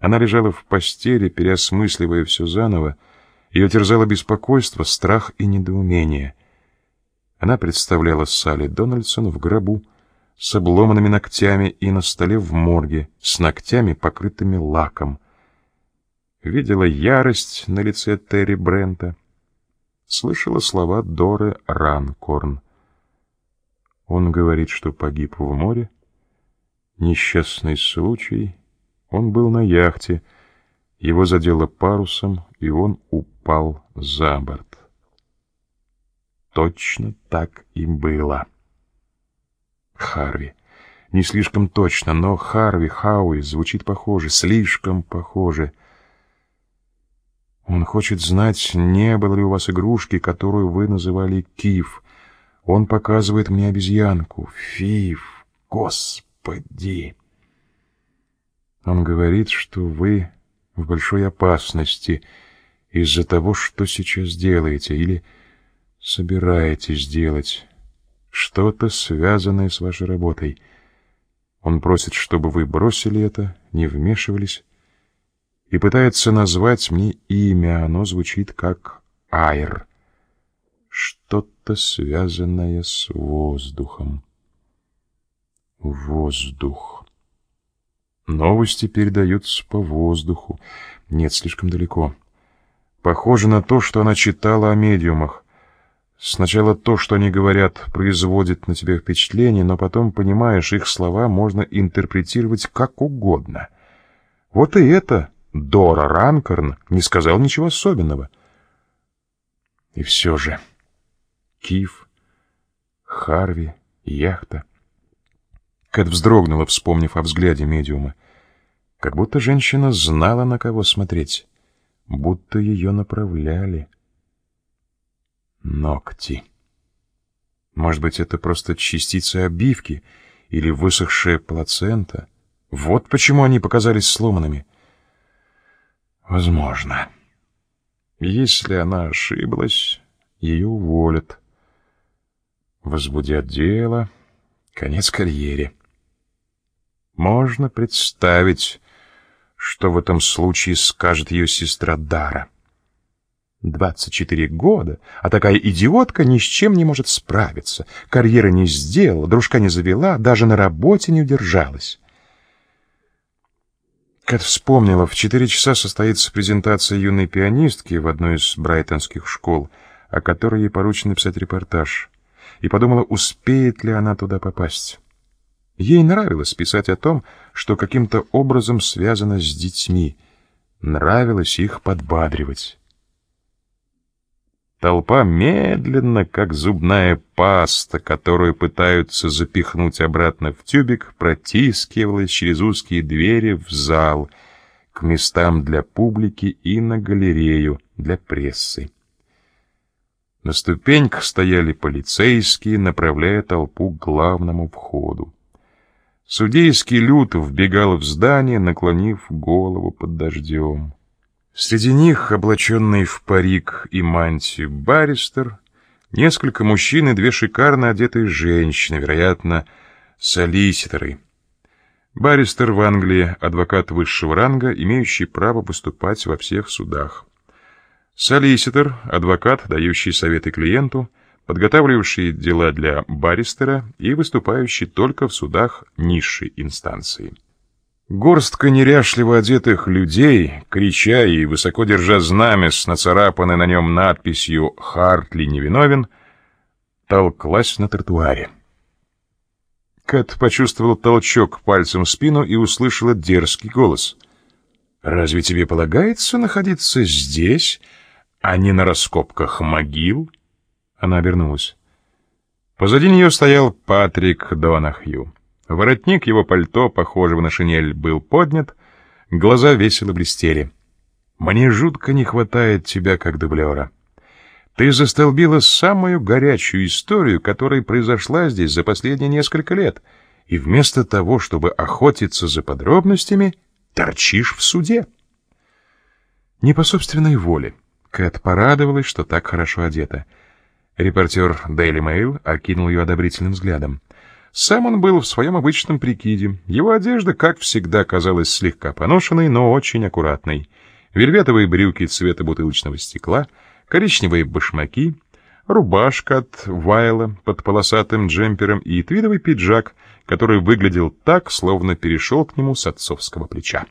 Она лежала в постели, переосмысливая все заново. Ее терзало беспокойство, страх и недоумение. Она представляла Салли Дональдсон в гробу, с обломанными ногтями и на столе в морге, с ногтями, покрытыми лаком. Видела ярость на лице Терри Брента. Слышала слова Доры Ранкорн. Он говорит, что погиб в море. Несчастный случай. Он был на яхте. Его задело парусом, и он упал за борт. Точно так и было. Харви. Не слишком точно, но Харви, Хауи звучит похоже, слишком похоже. Он хочет знать, не было ли у вас игрушки, которую вы называли Киф. Он показывает мне обезьянку. Фиф, господи! Он говорит, что вы в большой опасности из-за того, что сейчас делаете или собираетесь делать что-то связанное с вашей работой. Он просит, чтобы вы бросили это, не вмешивались, и пытается назвать мне имя. Оно звучит как Айр. Что-то связанное с воздухом. Воздух. Новости передаются по воздуху. Нет, слишком далеко. Похоже на то, что она читала о медиумах. Сначала то, что они говорят, производит на тебя впечатление, но потом, понимаешь, их слова можно интерпретировать как угодно. Вот и это Дора Ранкорн не сказал ничего особенного. И все же... Киф, Харви, яхта. Кэт вздрогнула, вспомнив о взгляде медиума. Как будто женщина знала, на кого смотреть. Будто ее направляли ногти. Может быть, это просто частица обивки или высохшая плацента? Вот почему они показались сломанными. Возможно. Если она ошиблась, ее уволят. Возбудят дело. Конец карьере. Можно представить, что в этом случае скажет ее сестра Дара. 24 года, а такая идиотка ни с чем не может справиться. Карьеры не сделала, дружка не завела, даже на работе не удержалась. Кэт вспомнила, в четыре часа состоится презентация юной пианистки в одной из брайтонских школ, о которой ей поручено писать репортаж, и подумала, успеет ли она туда попасть. Ей нравилось писать о том, что каким-то образом связано с детьми, нравилось их подбадривать. Толпа медленно, как зубная паста, которую пытаются запихнуть обратно в тюбик, протискивалась через узкие двери в зал, к местам для публики и на галерею для прессы. На ступеньках стояли полицейские, направляя толпу к главному входу. Судейский люд вбегал в здание, наклонив голову под дождем. Среди них, облаченный в парик и мантию баристер, несколько мужчин и две шикарно одетые женщины, вероятно, солиситоры. Баристер в Англии — адвокат высшего ранга, имеющий право поступать во всех судах. Солиситор — адвокат, дающий советы клиенту, подготавливающий дела для баристера и выступающий только в судах низшей инстанции. Горстка неряшливо одетых людей, крича и высоко держа знамя с нацарапанной на нем надписью «Хартли невиновен», толклась на тротуаре. Кэт почувствовал толчок пальцем в спину и услышала дерзкий голос. «Разве тебе полагается находиться здесь, а не на раскопках могил?» Она обернулась. Позади нее стоял Патрик Донахью. Воротник его пальто, похожего на шинель, был поднят, глаза весело блестели. «Мне жутко не хватает тебя как дублера. Ты застолбила самую горячую историю, которая произошла здесь за последние несколько лет, и вместо того, чтобы охотиться за подробностями, торчишь в суде». Не по собственной воле. Кэт порадовалась, что так хорошо одета. Репортер Daily Mail окинул ее одобрительным взглядом. Сам он был в своем обычном прикиде. Его одежда, как всегда, казалась слегка поношенной, но очень аккуратной. Вельветовые брюки цвета бутылочного стекла, коричневые башмаки, рубашка от Вайла под полосатым джемпером и твидовый пиджак, который выглядел так, словно перешел к нему с отцовского плеча.